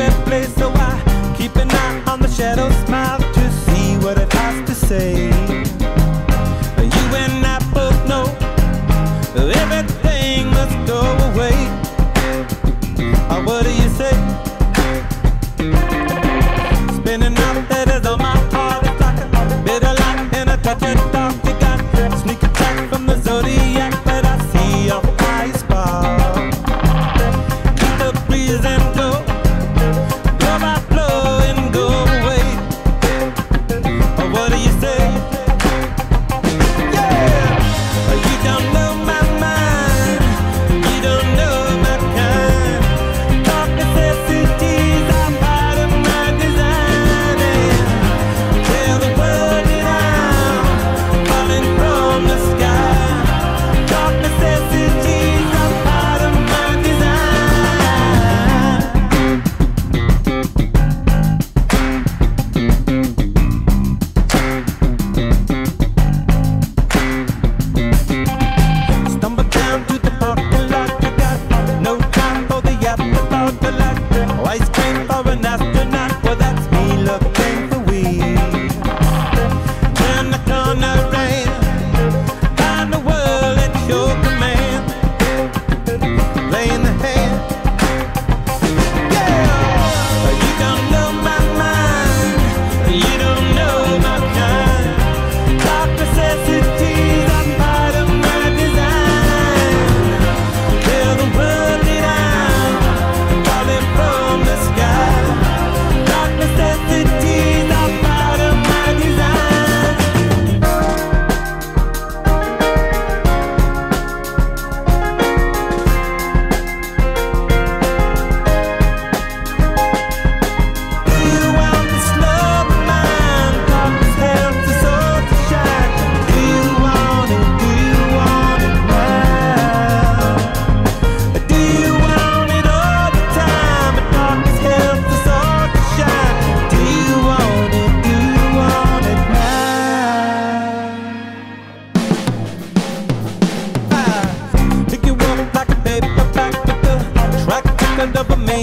in place, so I keep an eye on the shadow's smile to see what it has to say. But a man.